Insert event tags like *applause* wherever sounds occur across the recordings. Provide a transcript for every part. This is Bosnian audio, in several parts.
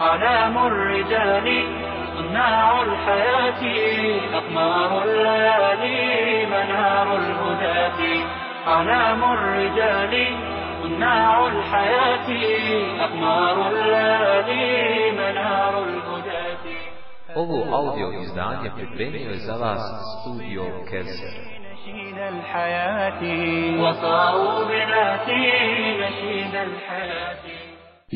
أعلام الرجال صناع الحياة أقمار الليالي منار الهداة. أعلام الرجال صناع الحياة أقمار الليالي منار الهداة. Ovo audio izdanje pripremio je za vas studio Kelser. نشيد الحياة. وصاروا بذاتي نشيد الحياة.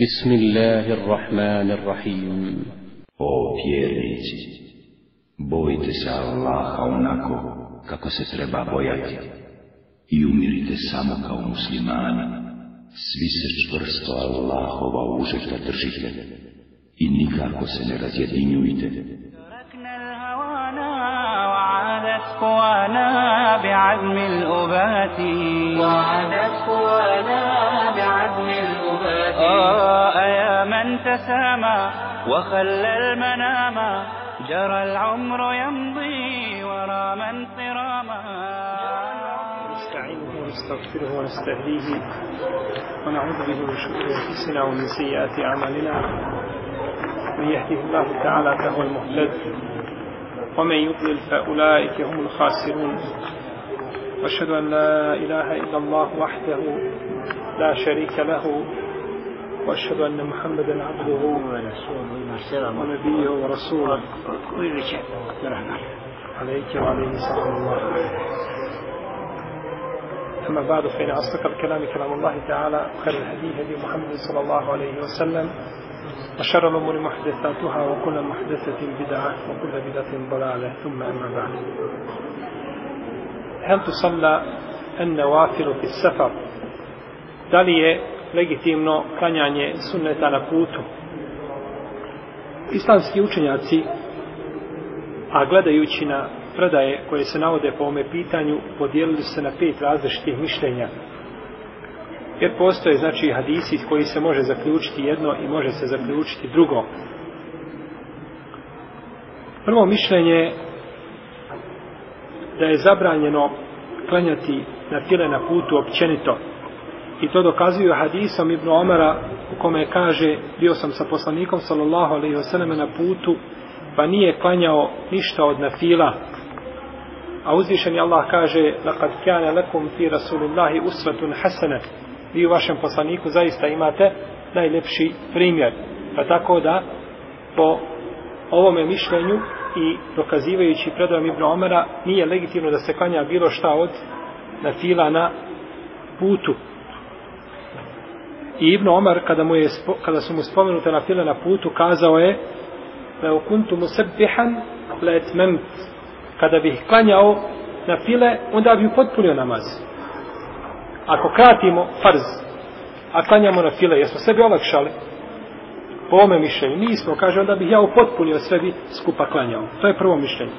بسم الله الرحمن الرحيم O vjernici, bojite se Allaha onako kako se treba bojati i umirite samo kao muslimani. Svi se čvrsto Allahova užeta držite i nikako se ne razjedinjujte. تركنا الهوانا وعادت قوانا بعزم الأبات وعادت تسامى وخلى المنام. جرى العمر يمضي ورا من صراما. نستعينه ونستغفره ونستهديه ونعوذ به من شرور أنفسنا ومن سيئات أعمالنا. من يهده الله تعالى فهو المهتد ومن يضلل فأولئك هم الخاسرون. واشهد أن لا إله إلا الله وحده لا شريك له. وأشهد أن محمدا عبده ونبيه ورسوله. عليك وعليه سلام الله. أما بعد فإن أصدق الكلام كلام الله تعالى وخير الهدي هدي محمد صلى الله عليه وسلم وشر الأمور محدثاتها وكل محدثة بدعة وكل بدعة ضلالة ثم أما بعد. هل تصلى النوافل في السفر؟ da li je legitimno klanjanje sunneta na putu islamski učenjaci a gledajući na predaje koje se navode po ome pitanju podijelili su se na pet različitih mišljenja. Jer postoje znači hadisi iz koji se može zaključiti jedno i može se zaključiti drugo. Prvo mišljenje je da je zabranjeno klanjati na file na putu općenito. I to dokazuju hadisom Ibn Omara u kome kaže bio sam sa poslanikom sallallahu alaihi wasallam na putu pa nije klanjao ništa od nafila. A uzvišeni Allah kaže laqad kana lakum fi rasulillahi uswatun hasana vi u vašem poslaniku zaista imate najlepši primjer. Pa tako da po ovome mišljenju i dokazivajući predajom Ibn Omara nije legitimno da se klanja bilo šta od nafila na putu i Ibn Omar kada, mu je, kada su mu spomenute na file na putu kazao je da kuntu musabbihan la etmemt kada bih klanjao na file, onda bi potpunio namaz. Ako kratimo farz, a klanjamo na file, jesmo sebi olakšali? Po ome mišljenju nismo, kaže, onda bih ja upotpunio sve bi skupa klanjao. To je prvo mišljenje.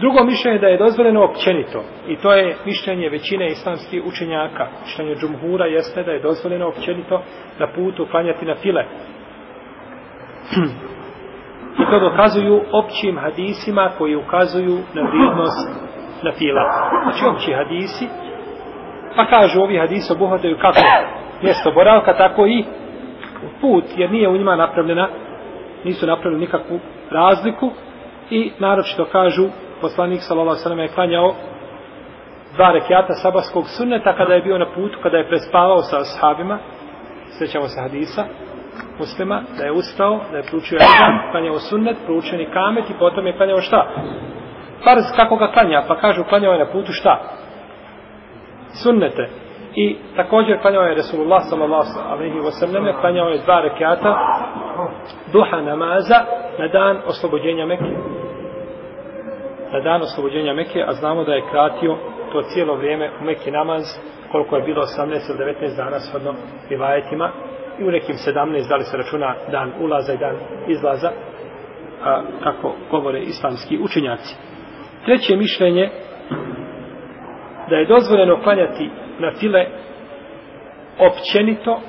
Drugo mišljenje da je dozvoljeno općenito i to je mišljenje većine islamskih učenjaka. Mišljenje džumhura jeste da je dozvoljeno općenito na putu klanjati na file. *clears throat* I to dokazuju općim hadisima koji ukazuju na vrijednost na fila. Znači opći hadisi, pa kažu ovi hadisi obuhvataju kako mjesto boravka, tako i put, jer nije u njima napravljena, nisu napravili nikakvu razliku i naročito kažu poslanik sallallahu alejhi ve je klanjao dva rekiata sabahskog sunneta kada je bio na putu, kada je prespavao sa ashabima, sjećamo se hadisa, muslima, da je ustao, da je proučio jedan, klanjao sunnet, proučeni kamet i potom je klanjao šta? Farz kako ga klanja, pa kažu klanjao je na putu šta? Sunnete. I također klanjao je Resulullah sallallahu alaihi wa sallam, klanjao je dva rekiata duha namaza na dan oslobođenja Mekke. Na dan oslobođenja Mekke, a znamo da je kratio to cijelo vrijeme u Mekke namaz, koliko je bilo 18 ili 19 dana shodno rivajetima, i u nekim 17 da li se računa dan ulaza i dan izlaza a, kako govore islamski učenjaci. Treće mišljenje da je dozvoljeno klanjati na file općenito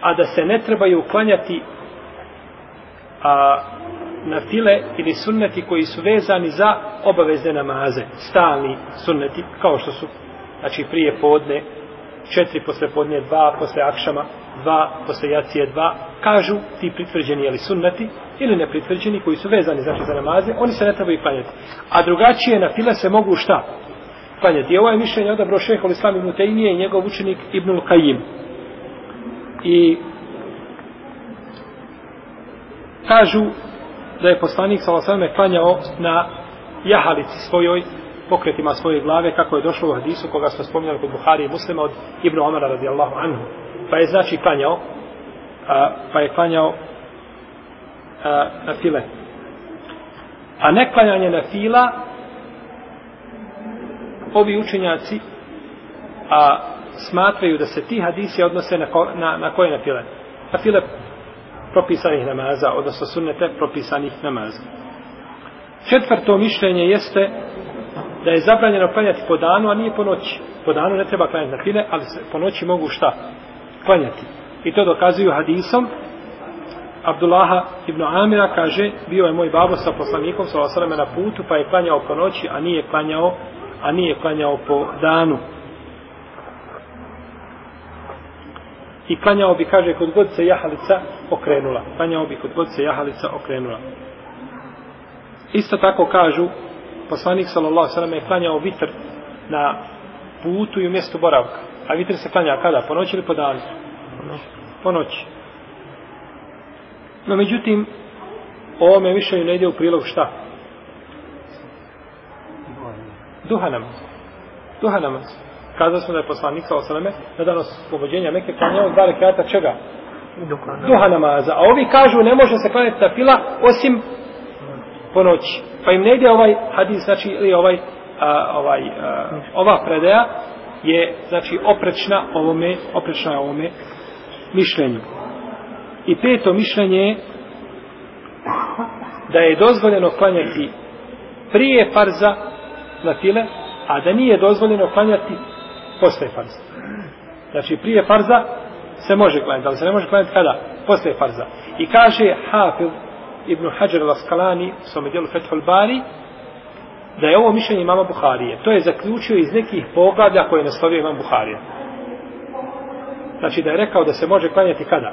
a da se ne trebaju klanjati a, na file ili sunneti koji su vezani za obavezne namaze stalni sunneti kao što su znači prije podne četiri posle podne, dva posle akšama, dva posle jacije, dva, kažu ti pritvrđeni ili sunnati ili nepritvrđeni koji su vezani znači za namaze, oni se ne trebaju klanjati. A drugačije na file se mogu šta? Klanjati. I ovo je mišljenje odabro šeho Islam ibn Tejmije i njegov učenik Ibnul Kajim. I kažu da je poslanik sa osvrame klanjao na jahalici svojoj pokretima svoje glave kako je došlo u hadisu koga smo spominjali kod Buhari i muslima od Ibnu Omara radijallahu anhu. Pa je znači klanjao a, pa je klanjao a, na file. A ne klanjanje na fila ovi učenjaci a smatraju da se ti hadisi odnose na, ko, na, na koje na file? Na file propisanih namaza odnosno sunnete propisanih namaza četvrto mišljenje jeste da je zabranjeno klanjati po danu, a nije po noći. Po danu ne treba klanjati na file, ali se po noći mogu šta? Klanjati. I to dokazuju hadisom. Abdullaha ibn Amira kaže, bio je moj babo sa poslanikom, sa osaleme na putu, pa je klanjao po noći, a nije klanjao, a nije klanjao po danu. I klanjao bi, kaže, kod god se jahalica okrenula. Klanjao bi kod god se jahalica okrenula. Isto tako kažu poslanik sallallahu alejhi ve sellem je klanjao vitr na putu i u mjestu boravka. A vitr se klanja kada? Po noći ili po danu? Po noći. No međutim, ovome više ne ide u prilog šta? Duha namaz. Duha namaz. Kazali smo da je poslanik sa osaleme na dan oslobođenja Mekke klanjao dva rekata čega? Duha namaza. A ovi kažu ne može se klanjati na fila osim po noći. Pa im ne ide ovaj hadis, znači, ili ovaj, a, ovaj, a, ova predaja je, znači, oprečna ovome, oprečna ovome mišljenju. I peto mišljenje je da je dozvoljeno klanjati prije farza na file, a da nije dozvoljeno klanjati postaje farza. Znači, prije farza se može klanjati, ali se ne može klanjati kada? Postaje farza. I kaže Hafil Ibn Hajar al-Askalani u svome dijelu Fethul Bari da je ovo mišljenje imama Buharije. To je zaključio iz nekih poglavlja koje je naslovio imam Buharija. Znači da je rekao da se može klanjati kada?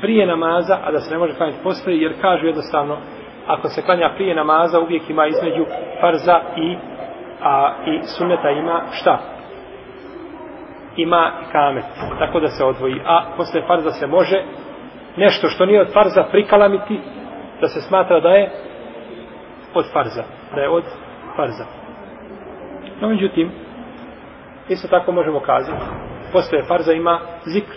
Prije namaza, a da se ne može klanjati poslije, jer kažu jednostavno, ako se klanja prije namaza, uvijek ima između farza i, a, i sunneta ima šta? Ima kamet, tako da se odvoji. A posle farza se može nešto što nije od farza prikalamiti, da se smatra da je od farza. Da je od farza. No, međutim, isto tako možemo kazati, posle farza ima zikr.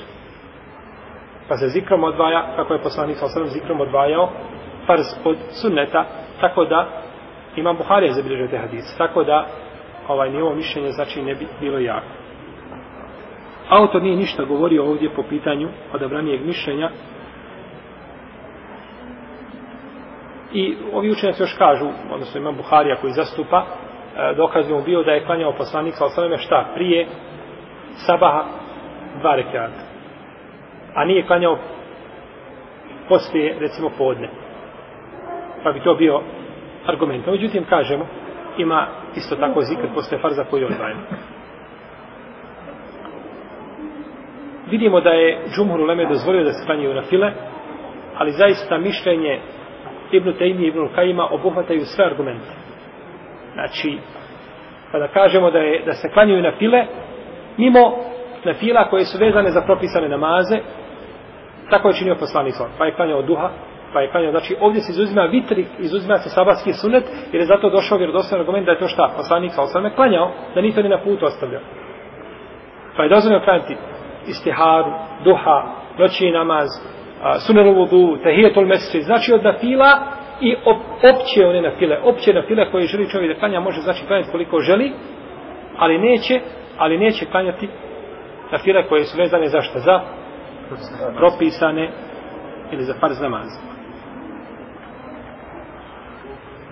Pa se zikrom odvaja, kako je poslanik sa osam zikrom odvajao, farz od sunneta, tako da ima Buharija zabilježio te hadise. Tako da ovaj njevo mišljenje znači ne bi bilo jako. Autor nije ništa govorio ovdje po pitanju odabranijeg mišljenja, I ovi učenjaci još kažu, odnosno imam Buharija koji zastupa, e, dokaz mu bio da je klanjao poslanik sa osaname šta? Prije sabaha dva rekiata. A nije klanjao poslije, recimo, podne. Pa bi to bio argumenta. Međutim, kažemo, ima isto tako zikr poslije farza koji odvajem. Vidimo da je Džumhur Uleme dozvolio da se klanjaju na file, ali zaista mišljenje Ibn Taymi i Ibn Kajima obuhvataju sve argumente. Znači, kada kažemo da, je, da se klanjuju na file, mimo na fila koje su vezane za propisane namaze, tako je činio poslanik. Pa je klanjao duha, pa je klanjao, znači ovdje se izuzima vitrik, izuzima se sabatski sunet, jer je zato došao vjerodostojan argument da je to šta, poslanik sa osvrame klanjao, da nije to ni na putu ostavljao. Pa je dozvoljeno klanjati istiharu, duha, noći namaz, sunelu vudu, tehijetul mesri, znači od nafila i op, opće one nafile, opće nafile koje želi čovjek da klanja, može znači klanjati koliko želi, ali neće, ali neće klanjati nafile koje su vezane za šta? Za propisane ili za farz namaz.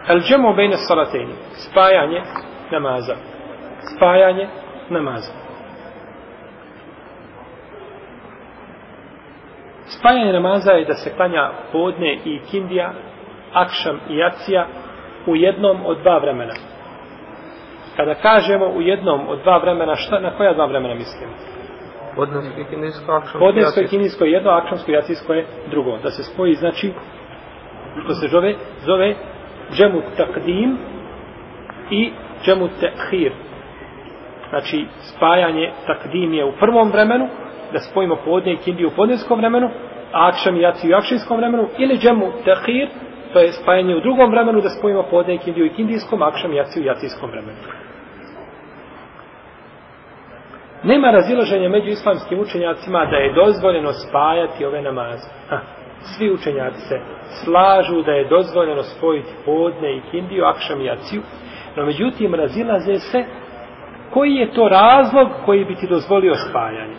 El džemo bejne salateni, spajanje namaza. Spajanje namaza. Spajanje namaza je da se klanja podne i kindija, akšam i jacija u jednom od dva vremena. kada kažemo u jednom od dva vremena, šta, na koja dva vremena mislimo? Podnesko i kinijsko, akšamsko. Podnesko i jacijsko. kinijsko je jedno, akšamsko i jacijsko je drugo. Da se spoji, znači, što se zove, zove džemu takdim i džemu tehir. Znači, spajanje takdim je u prvom vremenu, da spojimo podne i kindiju u podneskom vremenu, a akšam i jaci u akšijskom vremenu, ili džemu tehir, to je spajanje u drugom vremenu, da spojimo podne i kindiju i kindijskom, a akšam i jaci u jacijskom vremenu. Nema razilaženja među islamskim učenjacima da je dozvoljeno spajati ove namaze. Ha, svi učenjaci se slažu da je dozvoljeno spojiti podne i kindiju, akšam i jaciju, no međutim razilaze se koji je to razlog koji bi ti dozvolio spajanje.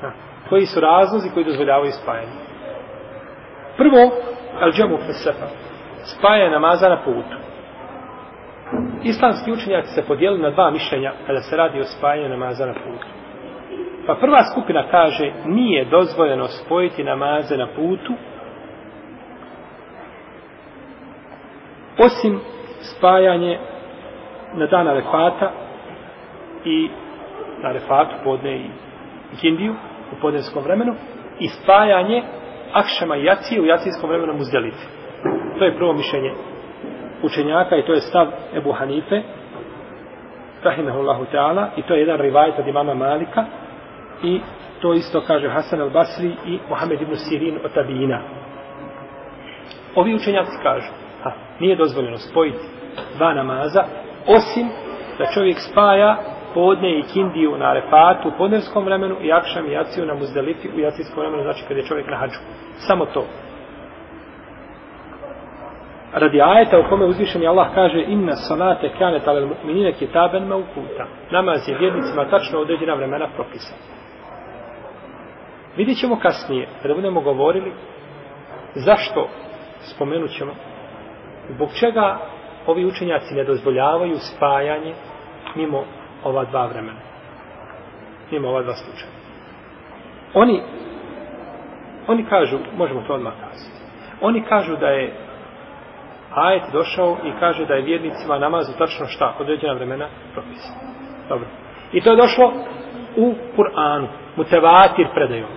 Ha, koji su razlozi koji dozvoljavaju spajanje. Prvo, al džemu fesefa, spajanje namaza na putu. Islamski učenjaci se podijeli na dva mišljenja kada se radi o spajanju namaza na putu. Pa prva skupina kaže nije dozvoljeno spojiti namaze na putu osim spajanje na dan Arefata i na Arefatu podne i Kindiju u podnevskom vremenu i spajanje Akšama i Jacije u jacijskom vremenu Muzdelice. To je prvo mišljenje učenjaka i to je stav Ebu Hanife rahimahullahu ta'ala i to je jedan rivajet od imama Malika i to isto kaže Hasan al-Basri i Mohamed ibn Sirin od Tabina. Ovi učenjaci kažu, ha, nije dozvoljeno spojiti dva namaza, osim da čovjek spaja podne i kindiju na arefatu u podnevskom vremenu i akšam i jaciju na muzdelifi u jacijskom vremenu, znači kada je čovjek na hađu. Samo to. Radi ajeta u kome uzvišeni Allah kaže inna salate kanet alel mu'minine kitaben maukuta. Namaz je vjernicima tačno određena vremena propisana. Vidjet ćemo kasnije, kada budemo govorili zašto spomenut ćemo, zbog čega ovi učenjaci ne dozvoljavaju spajanje mimo ova dva vremena. Mimo ova dva slučaja. Oni, oni kažu, možemo to odmah kazati, oni kažu da je ajet došao i kaže da je vjernicima namazu tačno šta, određena vremena propisana. Dobro. I to je došlo u Kur'anu, mutevatir predajom.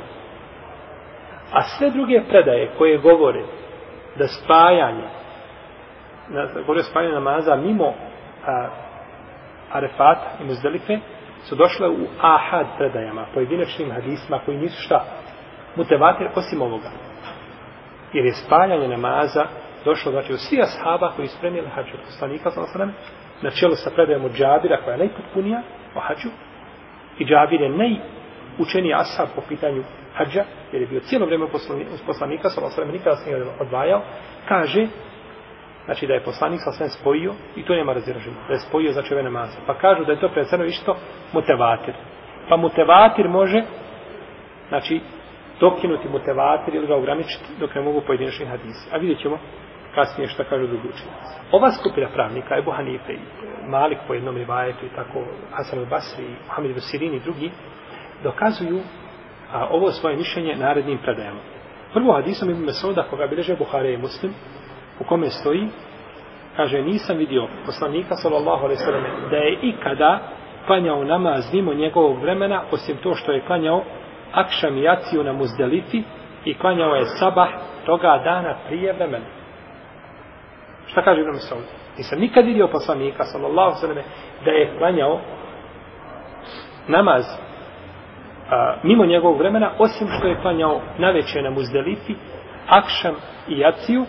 A sve druge predaje koje govore da spajanje, da govore spajanje namaza mimo a, Arefata i Muzdelife, su došle u ahad predajama, pojedinačnim hadisma koji nisu šta? Mutevatir osim ovoga. Jer je spajanje namaza došlo, znači, u svi ashaba koji su premijeli hađu od poslanika, sa osanem, na čelu sa predajom od Džabira, koja je najpotpunija o hađu, i Džabir je najučeniji ashab po pitanju hađa, jer je bio cijelo vrijeme uz poslanika, sa osanem, nikada se nije odvajao, kaže, znači da je poslanik sa svem spojio, i to nema raziraženja, da je spojio znači ove namaze. Pa kažu da je to predsjedno išto mutevatir. Pa mutevatir može, znači, dokinuti mutevatir ili ga ograničiti dok ne mogu pojedinačni hadisi. A vidjet ćemo kasnije šta kažu drugi učenjaci. Ova skupina pravnika, Ebu Hanife i e, Malik po jednom rivajetu i tako Hasan al-Basri i Muhammed ibn Sirin i drugi dokazuju a, ovo svoje mišljenje narednim predajama. Prvo hadisom ibn Mesuda koga bileže Buhare i Muslim u kome stoji kaže nisam vidio poslanika sallallahu alejhi ve da je ikada klanjao namaz mimo njegovog vremena osim to što je klanjao akšam i jaciju na muzdelifi i klanjao je sabah toga dana prije vremena. Šta kaže Ibn Saud? Nisam nikad vidio poslanika, sallallahu sallam, da je klanjao namaz a, mimo njegovog vremena, osim što je klanjao naveče na muzdelifi, akšam i jaciju,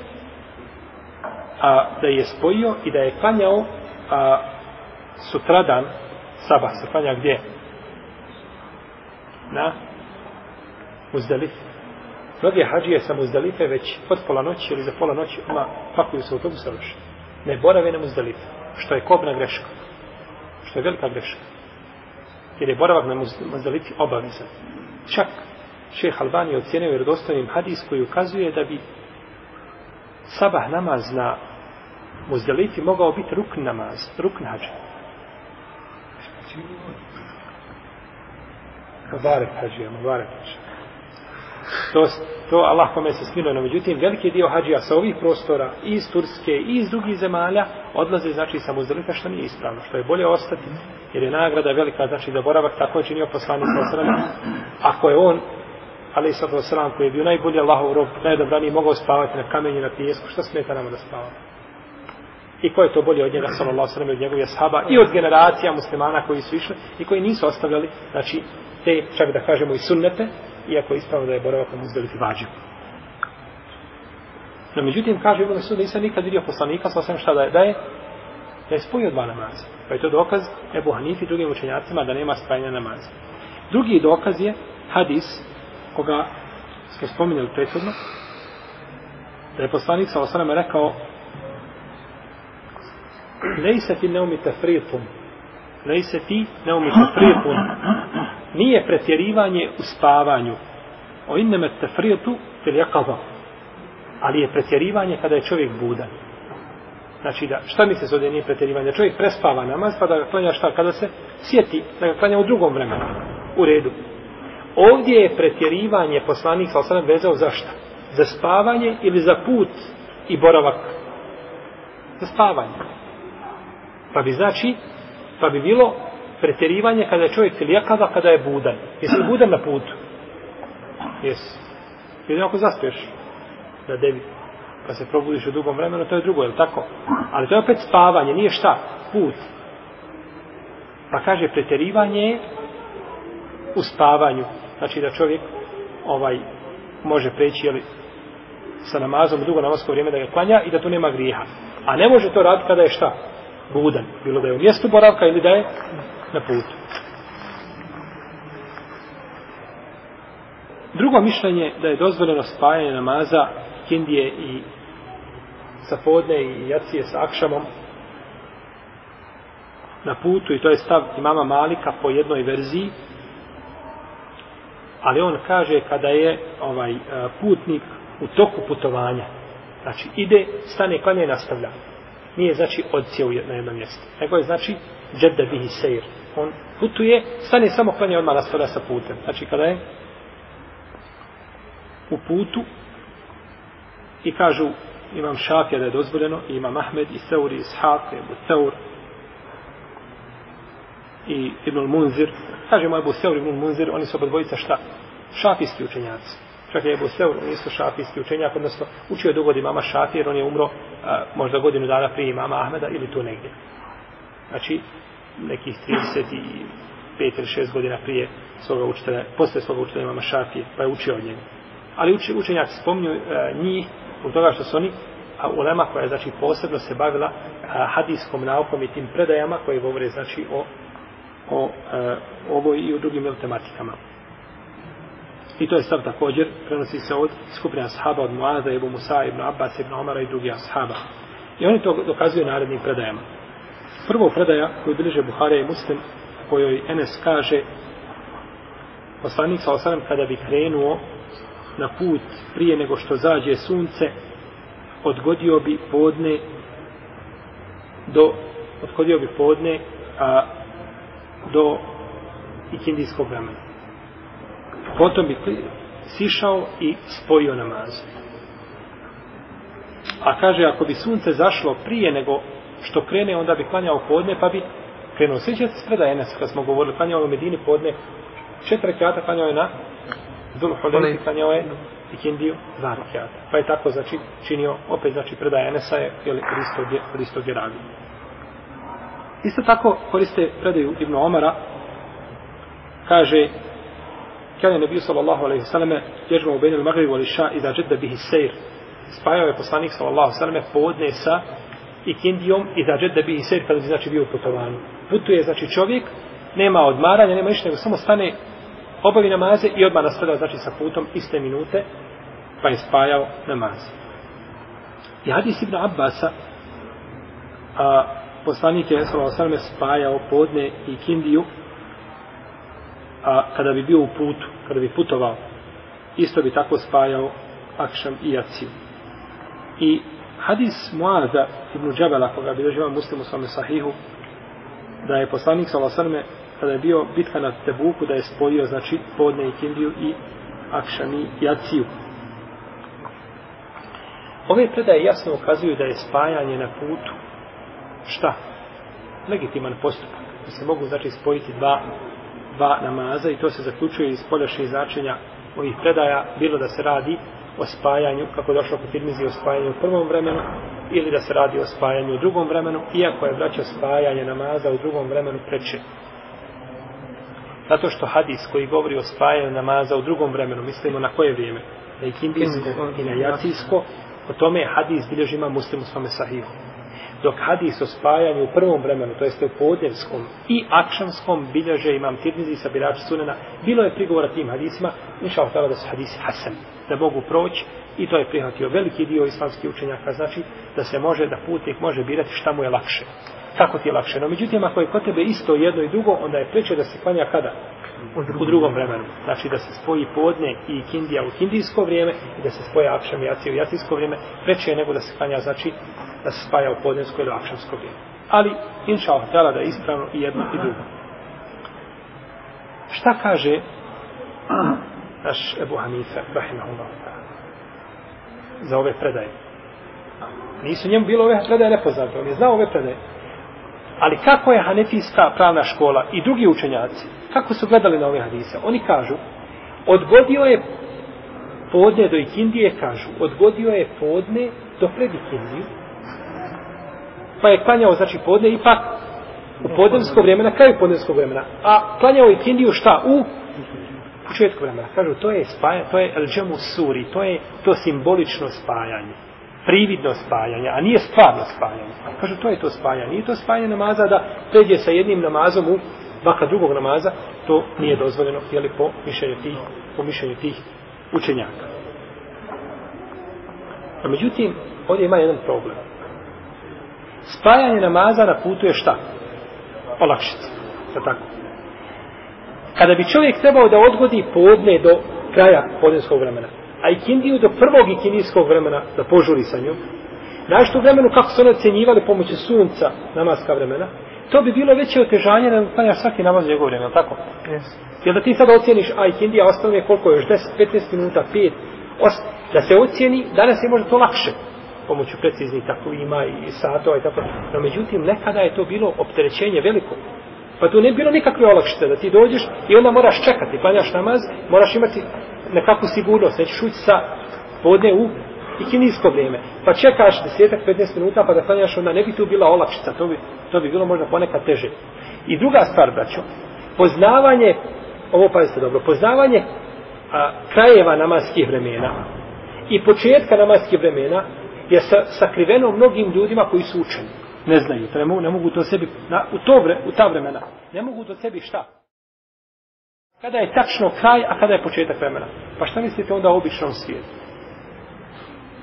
a, da je spojio i da je klanjao a, sutradan, sabah se klanja gdje? Na Muzdelifi. Mnoge hađije sa Muzdalife već od pola noći ili za pola noći ima pakuju se autobus završi. Ne borave na Muzdalife. Što je kobna greška. Što je velika greška. Jer je boravak na Muzdalifi obavezan. Čak šeh Albani ocjenio vjerodostojnim hadis koji ukazuje da bi sabah namaz na Muzdalifi mogao biti rukn namaz, rukn hađa. Mubarek hađija, Mubarak hađija. To, to Allah kome se smiluje. No, međutim, veliki dio hađija sa ovih prostora, i iz Turske, i iz drugih zemalja, odlaze, znači, sa Muzdalifa, što nije ispravno. Što je bolje ostati, jer je nagrada velika, znači, da boravak tako je činio poslanik sa. Ako je on, ali sa osram, koji je bio najbolji Allahov rob, najdobraniji, mogao spavati na kamenju, na pijesku, što smeta nama da spavamo? I ko je to bolje od njega, sallallahu sallam, od njegovih sahaba, i od generacija muslimana koji su išli i koji nisu ostavljali, znači, te, čak da kažemo, i sunnete, iako ispravno da je boravak na Muzdelifi vađiv. No, međutim, kaže Ibn Mesud, nisam nikad vidio poslanika, sa osam šta da je, da je, da je spojio dva namaza. Pa je to dokaz Ebu Hanifi i drugim učenjacima da nema spajanja namaza. Drugi dokaz je hadis, koga smo spominjali prethodno, da je poslanik sa osam rekao, Lejse ti neumi tefritun. Lejse ti neumi tefritun. Nije pretjerivanje u spavanju. O inneme tefrijetu fil jakava. Ali je pretjerivanje kada je čovjek budan. Znači da, šta mi se zove nije pretjerivanje? Da čovjek prespava namaz pa da ga klanja šta? Kada se sjeti da ga klanja u drugom vremenu. U redu. Ovdje je pretjerivanje poslanik sa osanem vezao za šta? Za spavanje ili za put i boravak? Za spavanje. Pa bi znači, pa bi bilo preterivanje kada je čovjek lijekava, kada je budan. Jesi li budan na putu? Jesi. Jedino ako zaspiješ na devi, pa se probudiš u dugom vremenu, to je drugo, je li tako? Ali to je opet spavanje, nije šta? Put. Pa kaže, preterivanje je u spavanju. Znači da čovjek ovaj može preći, jeli, sa namazom dugo namasko vrijeme da ga klanja i da tu nema grijeha. A ne može to raditi kada je šta? budan. Bilo da je u mjestu boravka ili da je na putu. Drugo mišljenje da je dozvoljeno spajanje namaza kindije i sa podne i jacije sa akšamom na putu i to je stav imama Malika po jednoj verziji ali on kaže kada je ovaj e, putnik u toku putovanja znači ide, stane, klanja i nastavlja nije znači odsjeo na jedno mjesto. Nego je znači džedda bihi sejr. On putuje, stane samo klanje odmah nastavlja sa putem. Znači kada je u putu i kažu imam šafija da je dozvoljeno i imam Ahmed i Seuri i Ishaq i Ebu Seur i Ibnul Munzir kažemo Ebu Seur i Ibnul Munzir oni su oba dvojica šta? šafijski učenjaci čak je Ebu Seur, on isto šafijski učenjak, odnosno učio je dugo od imama Šafija, jer on je umro a, možda godinu dana prije imama Ahmeda ili tu negdje. Znači, nekih 35 ili 6 godina prije svoga učitelja, posle svoga učitelja imama Šafije, pa je učio od njega. Ali uči, učenjaci spominju e, njih, u toga što su oni, a ulema koja je znači posebno se bavila a, hadijskom naukom i tim predajama koje govore znači o, o a, ovoj i o drugim tematikama. I to je stav također, prenosi se od skupina ashaba, od Muaza, Ebu Musa, Ibn Abbas, Ibn Omara i drugi ashaba. I oni to dokazuju narednim predajama. Prvo predaja koju biliže Buhare i Muslim, kojoj Enes kaže, poslanik sa osanem kada bi krenuo na put prije nego što zađe sunce, odgodio bi podne do odgodio bi podne a, do ikindijskog vremena potom bi sišao i spojio namaz. A kaže, ako bi sunce zašlo prije nego što krene, onda bi klanjao podne, pa bi krenuo. Sjećate se predaje Enes, kad smo govorili, klanjao u Medini podne, četiri rekiata klanjao je na Zulu Holeti, klanjao je i Kindiju, dva rekiata. Pa je tako, znači, činio, opet, znači, predaje Enesa je, jel, Hristo Gerali. Isto tako koriste predaju Ibnu Omara, kaže, kada je nebiju sallallahu alaihi sallame, ježba u Benjel Magrivu i da džedda bihi sejr, spajao je poslanik sallallahu sallame podne sa ikindijom i da džedde bi sejr kada bi znači bio u putovanju. Putuje znači čovjek, nema odmaranja, nema ništa, nego samo stane obavi namaze i odmah nastavlja znači sa putom iste minute pa je spajao namaz. I hadis Ibn Abbasa a, poslanik je sallallahu alejhi spajao podne i kindiju, a kada bi bio u putu, kada bi putovao, isto bi tako spajao akšam i jaciju. I hadis Muaza ibn Džabela, koga bi doživao muslim u svome sahihu, da je poslanik sa Lasarme, kada je bio bitka na Tebuku, da je spojio, znači, podne i kindiju i Akšami i Aciju. Ove predaje jasno ukazuju da je spajanje na putu šta? Legitiman postupak. Da se mogu znači spojiti dva, dva namaza i to se zaključuje iz poljašnjih značenja ovih predaja, bilo da se radi o spajanju, kako je došlo po Tirmizi, o spajanju u prvom vremenu, ili da se radi o spajanju u drugom vremenu, iako je braća spajanje namaza u drugom vremenu preče. Zato što hadis koji govori o spajanju namaza u drugom vremenu, mislimo na koje vrijeme? Na ikindijsko i na jacijsko, o tome hadis bilježi ima muslim u svome sahihu. Dok hadis o spajanju u prvom vremenu, to jeste u podnjevskom i akšanskom bilježe imam tirmizi sa birači sunena, bilo je prigovora tim hadisima, inša Allah da su hadisi hasan, da mogu proći i to je prihvatio veliki dio islamskih učenjaka, znači da se može, da putnik može birati šta mu je lakše. Kako ti je lakše? No, međutim, ako je kod tebe isto jedno i drugo, onda je preče da se klanja kada? U drugom vremenu. Znači da se spoji podne i kindija u kindijsko vrijeme i da se spoje akšam i jacija u jacijsko vrijeme, preče je nego da se klanja, znači da se spaja u podnevsko ili akšamsko vrijeme. Ali, inša Allah, da je ispravno i jedno i drugo. Šta kaže naš Ebu Hanife, rahimahullah, za ove predaje? Nisu njemu bilo ove predaje nepoznate, on je znao ove predaje. Ali kako je hanefijska pravna škola i drugi učenjaci, kako su gledali na ove hadise? Oni kažu, odgodio je podne do ikindije, kažu, odgodio je podne do pred ikindiju, pa je klanjao, znači, podne ipak u podnevsko vrijeme, na kraju podnevskog vremena, a klanjao ikindiju šta? U početku vremena. Kažu, to je spajanje, to je el džemu suri, to je to simbolično spajanje prividno spajanje, a nije stvarno spajanje. Kažu, to je to spajanje. Nije to spajanje namaza da pređe sa jednim namazom u vaka drugog namaza, to nije dozvoljeno, jeli po mišljenju tih, po mišljenju tih učenjaka. A međutim, ovdje ima jedan problem. Spajanje namaza na putu je šta? Olakšica. Je tako? Kada bi čovjek trebao da odgodi podne do kraja podneskog vremena, a ikindiju do prvog ikindijskog vremena da požuri sa njom, znaš tu vremenu kako su one ocenjivali pomoću sunca namaska vremena, to bi bilo veće otežanje da klanjaš svaki namaz njegov vremena, tako? Yes. Jer da ti sad ocjeniš, a ikindija ostane koliko je još 10, 15 minuta, 5, os, da se ocjeni, danas je možda to lakše pomoću preciznih tako ima i satova i tako. No međutim, nekada je to bilo opterećenje veliko. Pa tu ne bilo nikakve olakšite da ti dođeš i onda moraš čekati, klanjaš namaz, moraš imati nekakvu sigurnost, nećeš ući sa podne u ikinijsko vrijeme. Pa čekaš desetak, 15 minuta pa da klanjaš, onda ne bi tu bila olakšica, to bi, to bi bilo možda ponekad teže. I druga stvar, braćo, poznavanje, ovo pazite dobro, poznavanje a, krajeva namaskih vremena i početka namaskih vremena je sa, sakriveno mnogim ljudima koji su učeni. Ne znaju, to ne mogu, ne mogu to sebi, na, u, to vre, u ta vremena, ne mogu to sebi šta? Kada je tačno kraj, a kada je početak vremena? Pa šta mislite onda o običnom svijetu?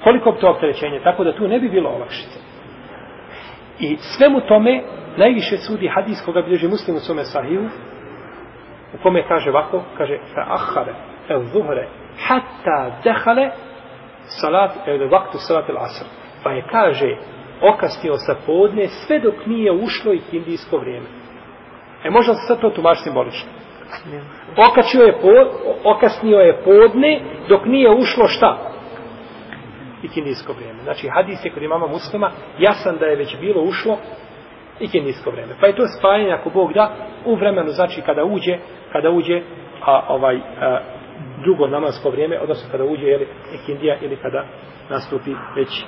Koliko bi to opterećenje? Tako da tu ne bi bilo olakšice. I svemu tome najviše sudi hadis koga bilježi muslim u svome sahiju, u kome kaže ovako, kaže fa ahare el zuhre hatta dehale salat, el vaktu salat el asr. Pa je kaže okasnio sa podne sve dok nije ušlo i indijsko vrijeme. E možda se sad to tumači simbolično. Okačio je po, okasnio je podne dok nije ušlo šta? Ikindijsko vrijeme. Znači hadis je kod imama muslima jasan da je već bilo ušlo ikindijsko vrijeme. Pa je to spajanje ako Bog da u vremenu znači kada uđe kada uđe a, ovaj a, drugo namasko vrijeme, odnosno kada uđe jeli, ikindija ili kada nastupi već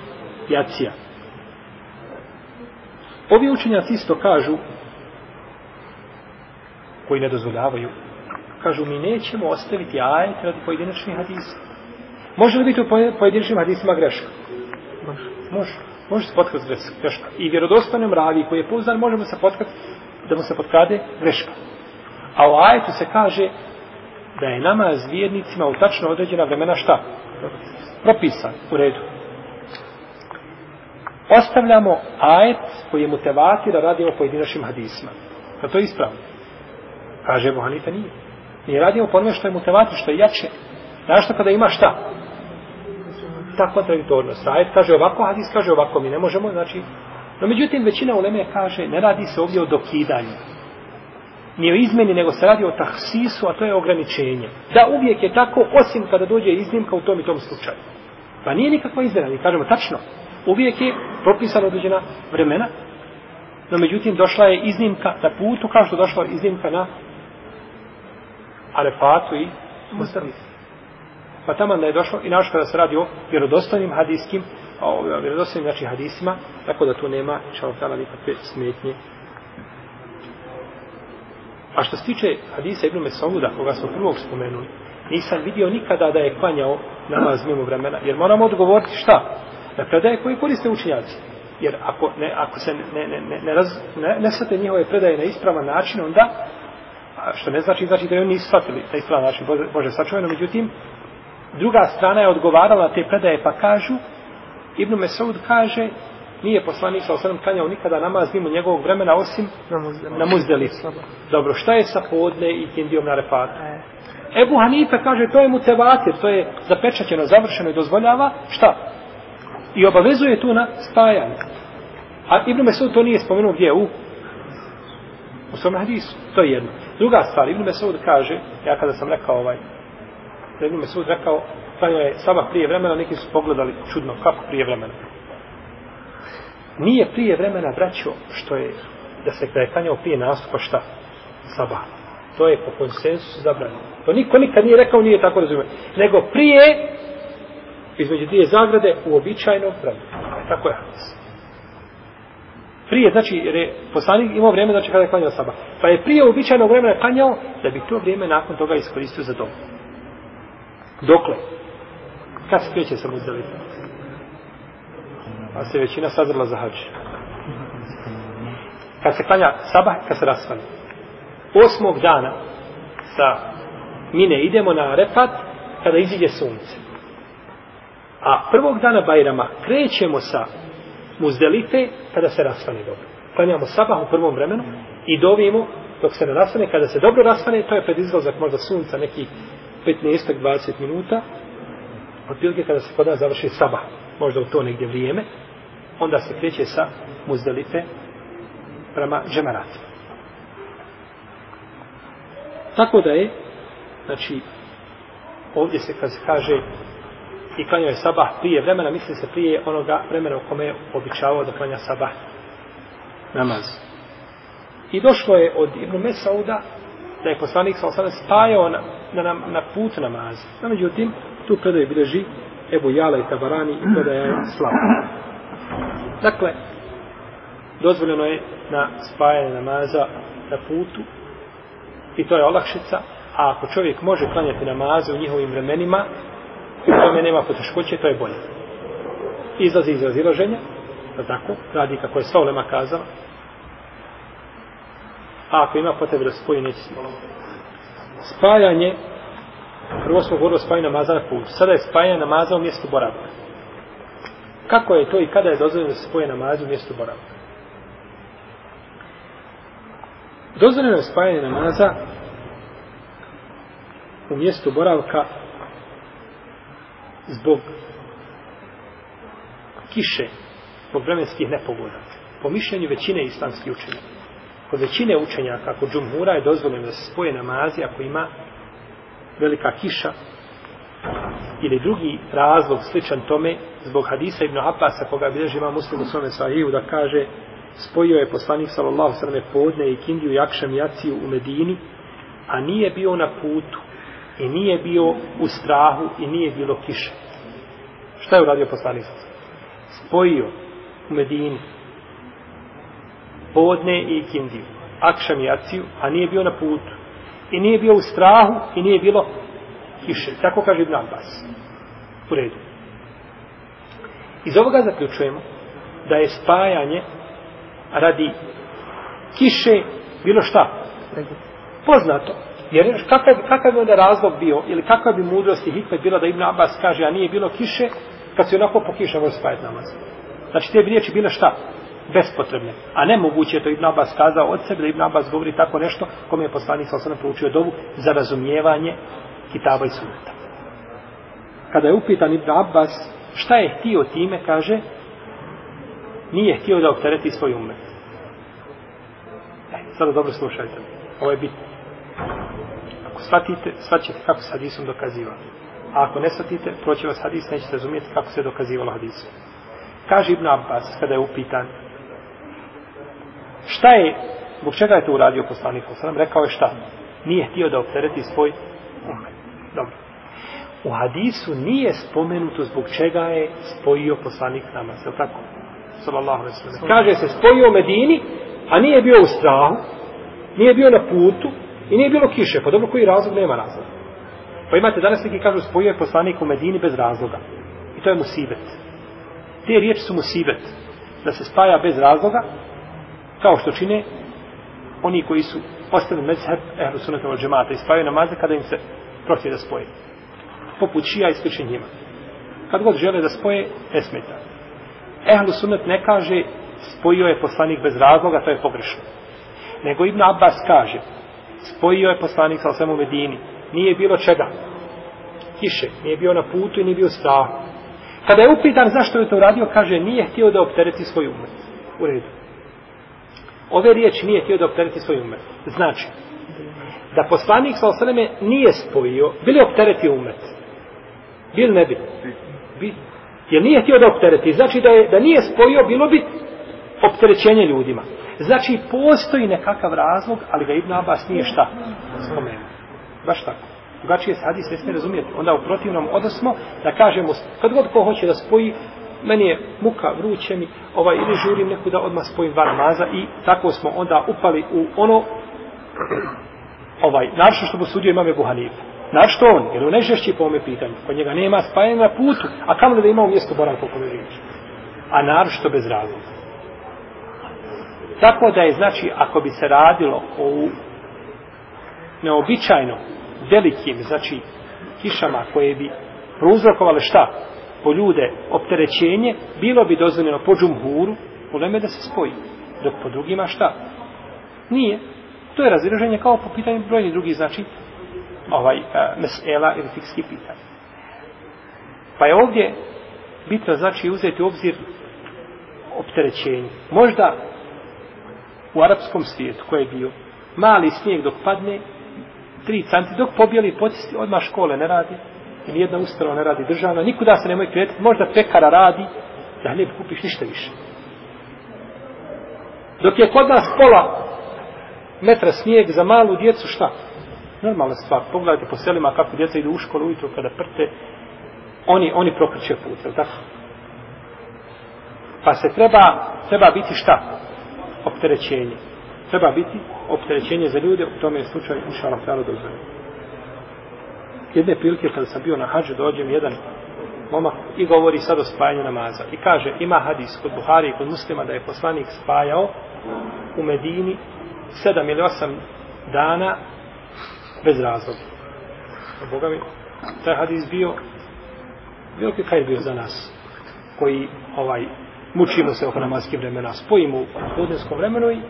jacija. Ovi učenjaci isto kažu koji ne dozvoljavaju. Kažu, mi nećemo ostaviti ajet radi pojedinačnih hadisa. Može li biti u pojedinačnim hadisima greška? Može. Može. Može se potkrati greška. I vjerodostanom ravi koji je pouzdan, možemo se potkati da mu se potkrade greška. A u ajetu se kaže da je nama zvjernicima u tačno određena vremena šta? Propisan. U redu. Ostavljamo ajet koji je mutevatira radi o pojedinačnim hadisima. Da to je ispravno. Kaže Ebu Hanife nije. Mi radimo po onome što je mutevatir, što je jače. Znaš što kada ima šta? Ta kontradiktornost. Ajet kaže ovako, hadis kaže ovako. Mi ne možemo, znači... No međutim, većina uleme kaže, ne radi se ovdje o dokidanju. Nije o izmeni, nego se radi o tahsisu, a to je ograničenje. Da uvijek je tako, osim kada dođe iznimka u tom i tom slučaju. Pa nije nikakva izmena, mi kažemo tačno. Uvijek je propisana određena vremena, no međutim došla je iznimka na putu, kao što došla je iznimka na Arefatu i Mustalifu. Pa tamo da je došlo i našo kada se radi o vjerodostojnim hadijskim, o vjerodostojnim znači hadisima, tako da tu nema šalotala nikakve smetnje. A što se tiče hadisa Ibn Mesauda, koga smo prvog spomenuli, nisam vidio nikada da je klanjao namaz mimo vremena, jer moramo odgovoriti šta? Na predaje koje koriste učenjaci. Jer ako, ne, ako se ne, ne, ne, ne, raz, ne, ne njihove predaje na ispravan način, onda, a što ne znači, znači da oni nisu shvatili na ispravan način, Bože, Bože sačuveno, međutim, druga strana je odgovarala te predaje, pa kažu, Ibn Mesaud kaže, nije poslanik sa osam klanjao nikada namaz mimo njegovog vremena osim na muzdeli. Dobro, šta je sa podne i kindijom na refatu? Ebu Hanife kaže, to je mutevatir, to je zapečaćeno, završeno i dozvoljava, šta? I obavezuje tu na spajanje. A Ibn Mesud to nije spomenuo gdje u? U svom hadisu. To je jedno. Druga stvar, Ibn Mesud kaže, ja kada sam rekao ovaj, da Ibn Mesud rekao, klanio je sabah prije vremena, neki su pogledali čudno, kako prije vremena. Nije prije vremena, vraćao što je, da se kada je klanjao prije nastupa šta? Sabah. To je po konsensusu zabranjeno. To niko nikad nije rekao, nije tako razumio. Nego prije, između dvije zagrade, u vremena. Tako je hadis. Prije, znači, jer je poslanik imao vrijeme, znači kada je klanjao sabah. Pa je prije uobičajenog vremena klanjao, da bi to vrijeme nakon toga iskoristio za dom. Dokle? Kad se kreće sa muzdalitom? Pa se većina sazrla za hađ. Kad se klanja sabah, kad se rasvali. Osmog dana sa mine idemo na refat kada iziđe sunce. A prvog dana Bajrama krećemo sa muzdelife kada se rasvane dobro. Klanjamo sabah u prvom vremenu i dovimo dok se ne rasvane. Kada se dobro rasvane, to je pred izlazak možda sunca neki 15-20 minuta. Otprilike kada se kod nas završi sabah, možda u to negdje vrijeme, onda se kreće sa muzdelife prema džemaratima. Tako da je, znači, ovdje se kad se kaže i klanjao je sabah prije vremena, misli se prije onoga vremena u kome je običavao da klanja sabah namaz. I došlo je od Ibn Mesauda da je poslanik sa osana spajao na, na, na put namaza. No, međutim, tu predaj bileži Ebu Jala i Tabarani i predaja je slaba. Dakle, dozvoljeno je na spajanje namaza na putu i to je olakšica, a ako čovjek može klanjati namaze u njihovim vremenima, u tome nema poteškoće, to je bolje. Izlazi iz razilaženja, pa tako, radi kako je sva ulema kazala, a ako ima potrebe da spoji, neće spoji. Spajanje, prvo smo govorili o spajanju namaza na putu, sada je spajanje namaza u mjestu boravka. Kako je to i kada je dozvoljeno da se spoje namazu u mjestu boravka? Dozvoljeno je spajanje namaza u mjestu boravka zbog kiše, zbog vremenskih nepogoda. Po mišljenju većine islamskih učenja. Kod većine učenjaka, kod džumhura je dozvoljeno da se spoje namazi ako ima velika kiša ili drugi razlog sličan tome zbog hadisa Ibn Abbasa koga bilježi ima muslim u svome sahiju da kaže spojio je poslanik sallallahu sallam podne i kindiju jakšem jaciju u Medini a nije bio na putu i nije bio u strahu i nije bilo kiše. Šta je uradio poslanik? Spojio u Medini podne i kindiju, akšam i aciju, a nije bio na putu. I nije bio u strahu i nije bilo kiše. Tako kaže Ibn Abbas. U redu. Iz ovoga zaključujemo da je spajanje radi kiše bilo šta? Poznato. Jer kakav, kakav bi onda razlog bio, ili kakva bi mudrost i hikmet bila da Ibn Abbas kaže, a nije bilo kiše, kad se onako po kiša može spajati namaz. Znači, te bi riječi bile šta? Bespotrebne. A nemoguće je to Ibn Abbas kazao od sebe, da Ibn Abbas govori tako nešto, kome je poslanik sa osana proučio dovu za razumijevanje kitaba i suneta. Kada je upitan Ibn Abbas, šta je htio time, kaže, nije htio da optereti svoj umet. E, sada dobro slušajte. Ovo je bitno. Ako shvatite, shvaćete kako se hadisom dokaziva. A ako ne shvatite, proće vas hadis, nećete razumijeti kako se dokazivalo hadisom. Kaže Ibn Abbas, kada je upitan, šta je, zbog čega je to uradio poslanik Osram, rekao je šta? Nije htio da optereti svoj umet. Dobro. U hadisu nije spomenuto zbog čega je spojio poslanik namaz, je li tako? Sallallahu alaihi sallam. Kaže se spojio u Medini, a nije bio u strahu, nije bio na putu i nije bilo kiše. Pa dobro, koji razlog? Nema razloga. Pa imate danas neki kažu spojio je poslanik u Medini bez razloga. I to je musibet. Te riječi su musibet. Da se spaja bez razloga, kao što čine oni koji su ostavili mezheb ehlu sunata od džemata i spajaju namaze kada im se prohtje da spoje. Poput šija i slični njima. Kad god žele da spoje, ne smeta. Ehlu sunat ne kaže spojio je poslanik bez razloga, to je pogrešno. Nego Ibn Abbas kaže spojio je poslanik sa svemu Medini. Nije bilo čega. Kiše. Nije bio na putu i nije bio strah. Kada je upitan zašto je to uradio, kaže nije htio da optereti svoj umet. U redu. Ove riječi nije htio da optereti svoj umet. Znači, da poslanik sa osaleme nije spojio, bili optereti umet. Bil ne bi? Bi. Jer nije htio da optereti. Znači da, je, da nije spojio, bilo bi opterećenje ljudima. Znači, postoji nekakav razlog, ali ga Ibn Abbas nije šta spomenuo. Baš tako. Drugačije se hadis ne smije razumijeti. Onda u protivnom odnosmo da kažemo, kad god ko hoće da spoji, meni je muka, vruće mi, ovaj, ili žurim neku da odmah spojim dva namaza i tako smo onda upali u ono, ovaj, naravno što posudio imam je Buhanif. što on, jer on najžešći po ome pitanju. Kod njega nema spajanja na putu, a kamo da ima u mjestu boravka u kome. A naravno bez razloga. Tako da je, znači, ako bi se radilo o neobičajno velikim, znači, kišama koje bi prouzrokovale šta? Po ljude opterećenje, bilo bi dozvoljeno po džumhuru, u leme da se spoji. Dok po drugima šta? Nije. To je razilaženje kao po pitanju brojnih drugih, znači, ovaj, e, mesela ili fikski pitanje. Pa je ovdje bitno, znači, uzeti u obzir opterećenje. Možda u arapskom svijetu koji je bio mali snijeg dok padne, tri canti, dok pobijeli potisti, odmah škole ne radi, i jedna ustanova ne radi državna, nikuda se nemoj kretiti, možda pekara radi, da hljeb kupiš ništa više. Dok je kod nas pola metra snijeg za malu djecu, šta? Normalna stvar. Pogledajte po selima kako djeca idu u školu ujutro kada prte, oni, oni prokrće put, je tako? Pa se treba, treba biti šta? Opterećenje. Treba biti opterećenje za ljude, u tome je slučaj, inša Allah, tjelo dozvoljeno. Jedne prilike kada sam bio na hađu, dođem jedan momak i govori sad o spajanju namaza. I kaže, ima hadis kod Buhari i kod muslima da je poslanik spajao u Medini sedam ili osam dana bez razloga. Boga mi, taj hadis bio veliki kaj bio za nas koji ovaj mučimo se oko namazskih vremena, spojimo u podneskom vremenu i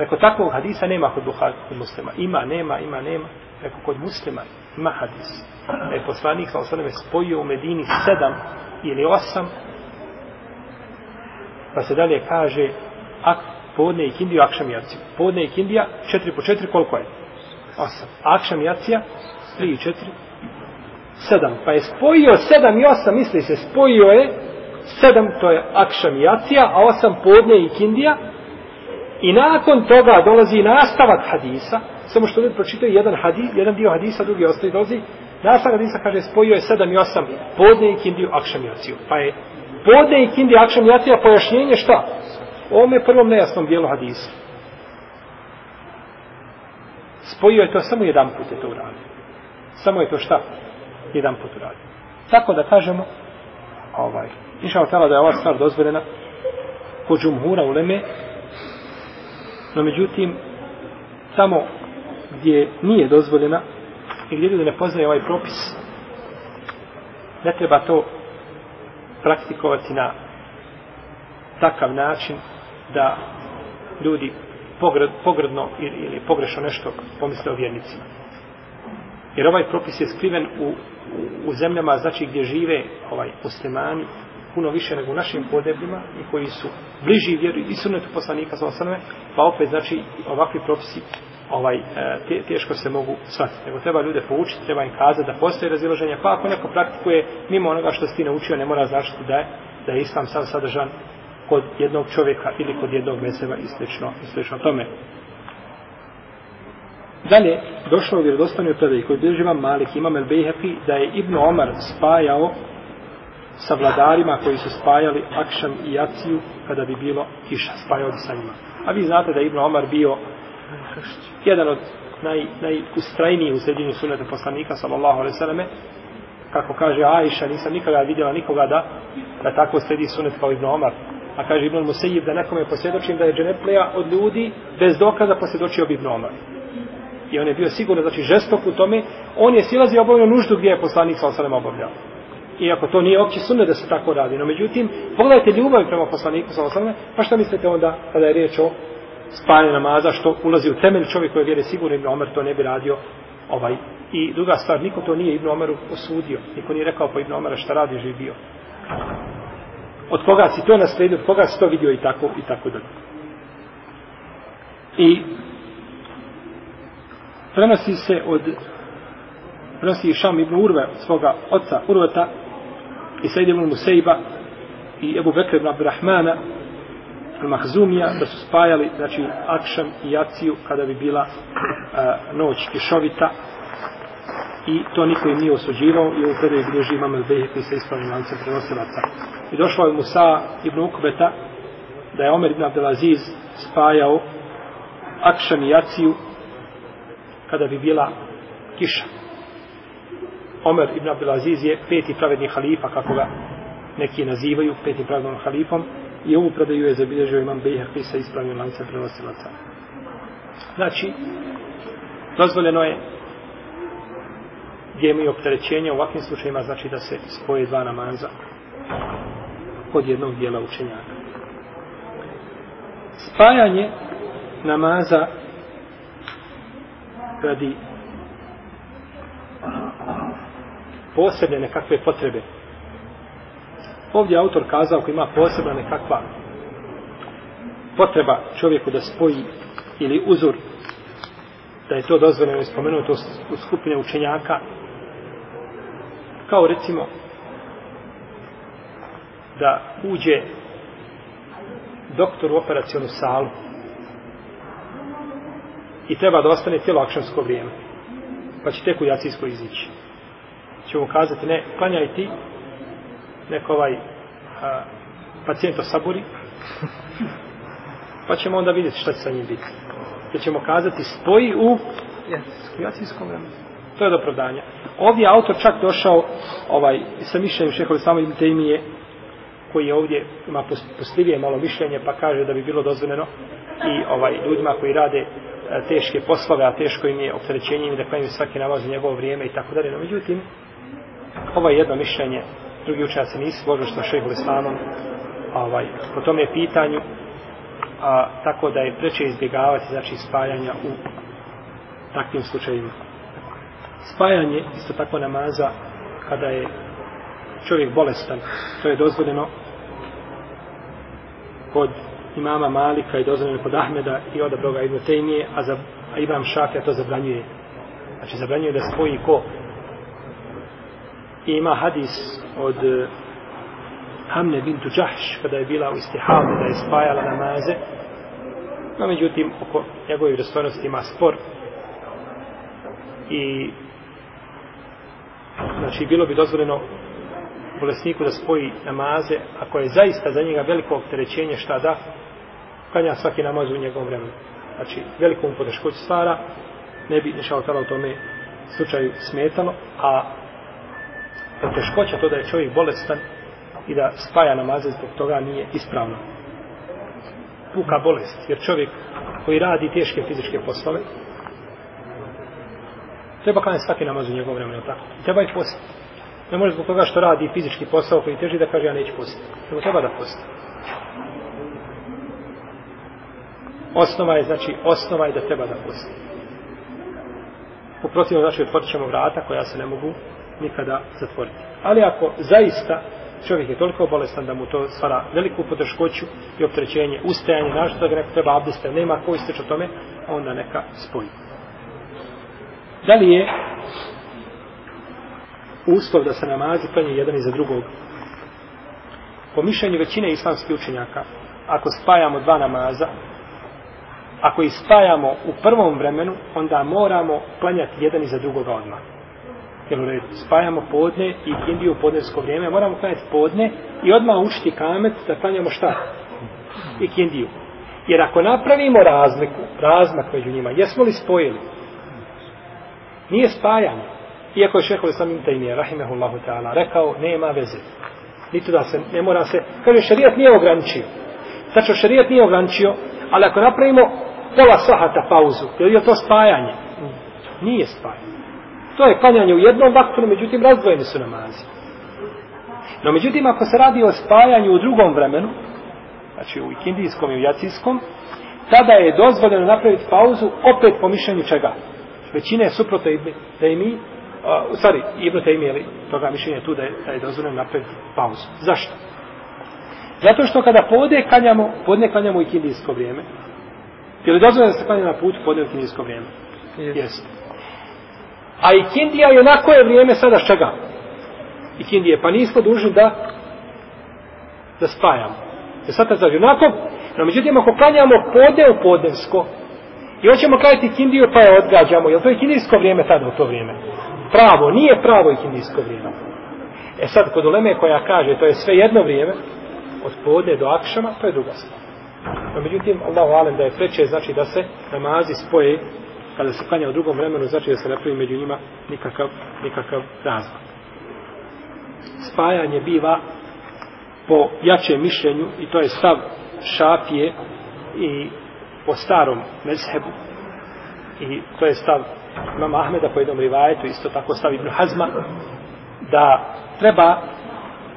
Rekao, takvog hadisa nema kod Buhari, kod muslima. Ima, nema, ima, nema. Rekao, kod muslima ima hadis. Da je poslanik, sa osvrame, spojio u Medini sedam ili osam. Pa se dalje kaže, ak, podne i kindiju, akšam i jaciju. Podne i kindija, četiri po četiri, koliko je? Osam. Akšam i jacija, tri i četiri, sedam. Pa je spojio sedam i osam, misli se, spojio je sedam, to je akšam jacija, a osam podne i kindija, I nakon toga dolazi nastavak hadisa, samo što ljudi pročitaju jedan, hadis, jedan dio hadisa, drugi ostaje dolazi, nastavak hadisa kaže spojio je sedam i osam podne i kindiju akšamijaciju. Pa je podne i kindiju akšamijacija pojašnjenje šta? Ome prvom nejasnom dijelu hadisa. Spojio je to samo jedan put je to uradio. Samo je to šta? Jedan put uradio. Tako da kažemo, ovaj, inša Allah da je ova stvar dozvoljena kod džumhura u Leme, No međutim, tamo gdje nije dozvoljena i gdje ljudi ne poznaju ovaj propis, ne treba to praktikovati na takav način da ljudi pogred, pogredno ili, ili pogrešno nešto pomisle o vjernicima. Jer ovaj propis je skriven u, u, u zemljama, znači gdje žive ovaj muslimani, puno više nego u našim podebljima i koji su bliži vjeru i sunetu poslanika sa osanove, pa opet znači ovakvi propisi ovaj, te, teško se mogu shvatiti. Nego treba ljude poučiti, treba im kazati da postoji razilaženje, pa ako neko praktikuje mimo onoga što si ti naučio, ne mora značiti da je, da je islam sam sadržan kod jednog čovjeka ili kod jednog meseva i slično, i slično tome. Dalje, došlo u vjerodostanju predaji koji bilježi vam Malik, imam El Bejhefi, da je Ibn Omar spajao sa vladarima koji su spajali Akšam i Jaciju kada bi bilo kiša, spajao bi sa njima. A vi znate da je Ibn Omar bio jedan od naj, najustrajnijih u sredinju suneta poslanika, sallallahu alaihi sallame, kako kaže Aisha, nisam nikada vidjela nikoga da, da tako sredi sunet kao Ibn Omar. A kaže Ibn Musejib da nekome posvjedočim da je dženepleja od ljudi bez dokaza posvjedočio Ibn Omar. I on je bio sigurno, znači žestok u tome, on je silazio obavljeno nuždu gdje je poslanik sallallahu alaihi obavljao. Iako to nije opće sunne da se tako radi. No međutim, pogledajte ljubav prema poslaniku sa osnovne, pa šta mislite onda kada je riječ o spajanje namaza što ulazi u temelj čovjek koji vjeri sigurno Ibn Omer to ne bi radio ovaj. I druga stvar niko to nije Ibn Omeru osudio. Niko nije rekao po Ibn Omera šta radi živ bio. Od koga si to nasledio od koga si to vidio i tako i tako dalje. I prenosi se od prenosi Šam ibn Urve svoga oca Urveta i Said ibn Musejba i Ebu Bekr ibn Abdurrahmana Mahzumija da su spajali znači Akšam i Jaciju kada bi bila a, noć kišovita i to niko im nije osuđivao i u predaju bilježi imam el Behe koji se ispravim lancem prenosilaca. I došlo je Musa ibn Ukbeta da je Omer ibn Abdelaziz spajao Akšam i Jaciju kada bi bila kiša. Omer ibn Abdelaziz je peti pravedni halifa kako ga neki nazivaju peti pravednom halifom I ovu predaju je zabilježio imam Bejherki sa ispravnim lancem prenosilaca. Znači, dozvoljeno je gdje imaju opterećenje u ovakvim slučajima, znači da se spoje dva namaza kod jednog dijela učenjaka. Spajanje namaza radi posebne nekakve potrebe. Ovdje autor kazao ako ima posebna nekakva potreba čovjeku da spoji ili uzor da je to dozvoljeno je spomenuto u skupine učenjaka. Kao recimo da uđe doktor u operacijonu salu i treba da ostane cijelo akšansko vrijeme pa će tek u jacijsko izići će mu kazati ne, klanjaj ti neko ovaj a, pacijent osaburi, *laughs* pa ćemo onda vidjeti šta će sa njim biti. Da ćemo kazati spoji u jacijskom vremenu. To je dopravdanje Ovdje je autor čak došao ovaj, sa mišljenjem šehovi samo im temije, koji je ovdje ima postivije malo mišljenje, pa kaže da bi bilo dozvoljeno i ovaj ljudima koji rade e, teške poslove, a teško im je opterećenje im da klanjaju svaki namaz u njegovo vrijeme i tako dalje. No, međutim, ovo je jedno mišljenje drugi učenjaci nisu složili što šehol islamom ovaj, po tome pitanju a, tako da je preče izbjegavati znači spajanja u takvim slučajima spajanje isto tako namaza kada je čovjek bolestan to je dozvoljeno kod imama Malika i dozvoljeno kod Ahmeda i odabroga Ibn Tejmije a, za, a Ibram Šafija to zabranjuje. Znači zabranjuje da spoji ko? I ima hadis od e, Hamne bintu Džahš, kada je bila u istihavu, da je spajala namaze. No, međutim, oko njegove vrstvenosti ima spor. I znači, bilo bi dozvoljeno bolesniku da spoji namaze, ako je zaista za njega veliko opterećenje šta da, kanja svaki namaz u njegovom vremenu. Znači, velikom poteškoću stvara, ne bi nešao tada u tome slučaju smetalo, a poteškoća to da je čovjek bolestan i da spaja namaze zbog toga nije ispravno. Puka bolest, jer čovjek koji radi teške fizičke poslove, treba kada svaki namaz u njegovom vremenu, tako? Treba i postiti. Ne može zbog toga što radi fizički posao koji teži da kaže ja neću postiti. Nego treba da posti. Osnova je, znači, osnova je da treba da posti. protivnom, znači, otvorit ćemo vrata koja se ne mogu nikada zatvoriti. Ali ako zaista čovjek je toliko bolestan da mu to stvara veliku poteškoću i opterećenje, ustajanje, našto da ga neko treba abdesta, nema koji isteč o tome, onda neka spoji. Da li je uslov da se namazi klanje jedan iza drugog? Po mišljenju većine islamskih učenjaka, ako spajamo dva namaza, ako ih spajamo u prvom vremenu, onda moramo klanjati jedan iza drugoga odmah. Jel u e, redu? Spajamo podne i kindiju u podnevsko vrijeme, moramo klanjati podne i odmah učiti kamet da klanjamo šta? I kindiju. Jer ako napravimo razliku, razmak među njima, jesmo li spojili? Nije spajanje. Iako je šehol sam im tajmije, rahimehullahu ta'ala, rekao, nema veze. Niti da se, ne mora se, kaže, šarijat nije ograničio. Znači, šarijat nije ograničio, ali ako napravimo pola sahata pauzu, je li to spajanje? Nije spajanje. To je klanjanje u jednom vaktu, međutim, razdvojeni su namazi. No, međutim, ako se radi o spajanju u drugom vremenu, znači u ikindijskom i u jacijskom, tada je dozvoljeno napraviti pauzu opet po mišljenju čega? Većine je suprotno da i mi, u stvari, Ibn Taymi je toga mišljenja tu da je, da je dozvoljeno napraviti pauzu. Zašto? Zato što kada podne klanjamo, podne klanjamo u ikindijsko vrijeme, je li dozvoljeno da se klanja na putu podne u ikindijsko vrijeme? Yes. Jeste. A ikindija je onako je vrijeme sada s čega? Ikindije, pa nismo dužni da da spajamo. Je sad znači, onako, no međutim, ako klanjamo podne u podnevsko, i hoćemo klanjati ikindiju, pa je odgađamo, jel to je ikindijsko vrijeme tada u to vrijeme? Pravo, nije pravo ikindijsko vrijeme. E sad, kod uleme koja kaže, to je sve jedno vrijeme, od podne do akšama, to je druga stvar. No, međutim, Allah alem da je preče, znači da se namazi spoje kada se klanja u drugom vremenu, znači da se ne pravi među njima nikakav, nikakav razlog. Spajanje biva po jačem mišljenju i to je stav šafije i po starom mezhebu i to je stav imama Ahmeda po jednom rivajetu isto tako stav Ibn Hazma da treba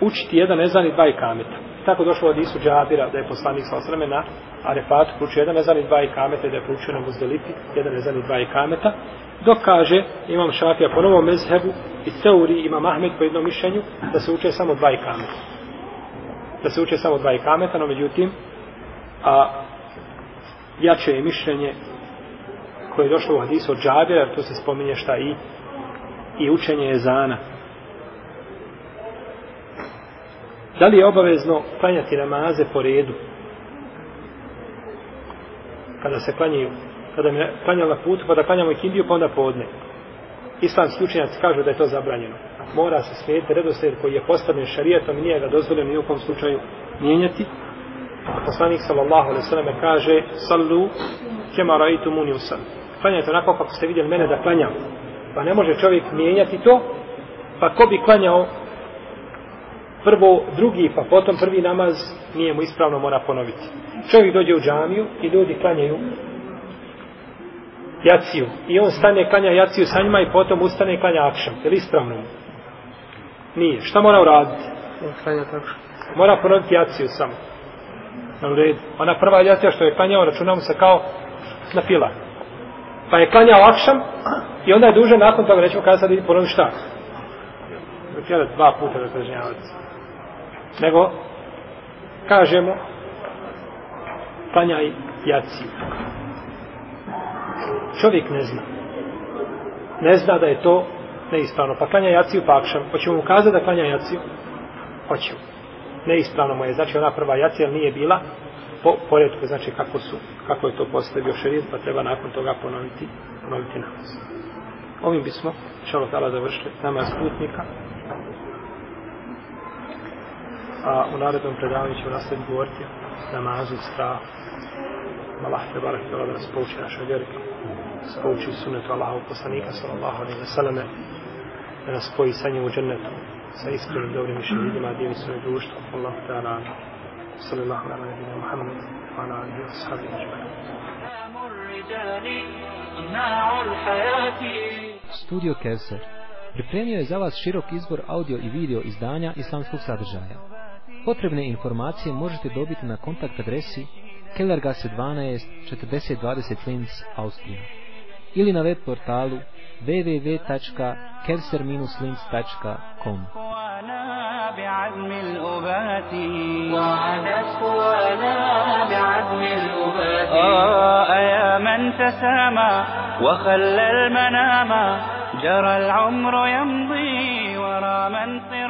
učiti jedan ezan i dva ikameta. Tako došlo od Isu Džabira da je poslanik sa osreme na Arefatu pručio jedan ezan i dva i kameta da je pručio na Muzdelifi jedan ezan i dva ikameta. Dok kaže imam šafija po novom mezhebu i teoriji imam Ahmed po jednom mišljenju da se uče samo dva kameta Da se uče samo dva kameta no međutim a jače je mišljenje koje je došlo u hadisu od Džabira, jer tu se spominje šta i i učenje ezana. Da li je obavezno klanjati namaze po redu? Kada se klanjaju, kada mi klanjali na putu, pa da klanjamo i kindiju, pa onda podne. Islamski učenjaci kažu da je to zabranjeno. Mora se slijediti redoslijed koji je postavljen šarijetom i nije ga dozvoljeno ni u kom slučaju mijenjati. A poslanik sallallahu alaihi sallam kaže sallu kema raitu muni usam. Klanjajte onako kako ste vidjeli mene da klanjam. Pa ne može čovjek mijenjati to, pa ko bi klanjao prvo drugi, pa potom prvi namaz nije mu ispravno mora ponoviti. Čovjek dođe u džamiju i ljudi klanjaju jaciju. I on stane klanja jaciju sa njima i potom ustane i klanja akšam. Je li ispravno? Nije. Šta mora uraditi? Mora ponoviti jaciju samo. Na red. Ona prva jacija što je klanjao, računamo se kao na fila. Pa je klanjao akšam i onda je duže nakon toga, nećemo kada sad idi ponovi šta. Htjela dva puta da kažnjavati nego kažemo klanjaj jaci Čovjek ne zna. Ne zna da je to neispravno. Pa klanja jaciju pa akšam. Hoćemo mu kazati da klanja jaciju? Hoćemo. Neispravno mu je. Znači ona prva jacija nije bila po poredku. Znači kako su, kako je to postavio šerijat pa treba nakon toga ponoviti, ponoviti namaz. Ovim bismo, šalotala završili namaz putnika a u narednom predavanju ćemo nastaviti govoriti namazu strah Allah te barak da nas pouči našoj vjeri spouči sunetu Allahov poslanika sallallahu alaihi wa sallame da nas spoji sa njim u džennetu sa iskrenim dobrim mišljenim ljudima divi svoje društvo Allah te ala sallallahu ala wa Muhammed wa ala alihi wa sahabi Studio Kevser pripremio je za vas širok izbor audio i video izdanja islamskog sadržaja. Potrebne informacije možete dobiti na kontakt adresi Kellergasse 12 4020 Linz, Austrija. Ili na web portalu www.kerser-linz.com يا من تسامى وخلى المنامى جرى العمر يمضي ورا من طرى